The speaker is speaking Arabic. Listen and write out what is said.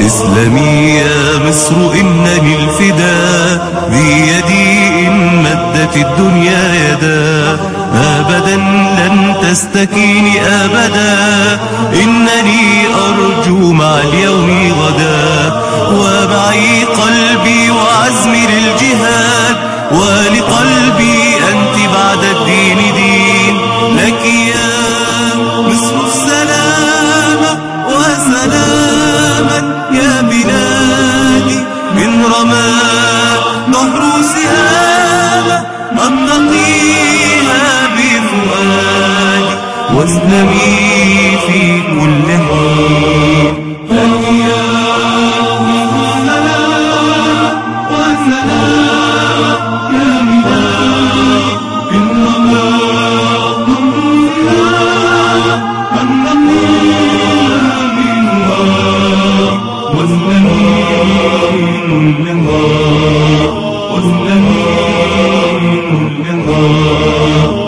اسلمي يا مصر إنني الفداء بيدي إن مدت الدنيا يدا. أبدا لن تستكيني أبدا. إنني أرجو مع اليوم غدا. ومعي قلبي وعزمي للجهاد. ولقلبي من رماء نهر سهامة أمضيها بفؤادي واسلمي في كل حين. واسلمي كل نهار واسلمي كل نهار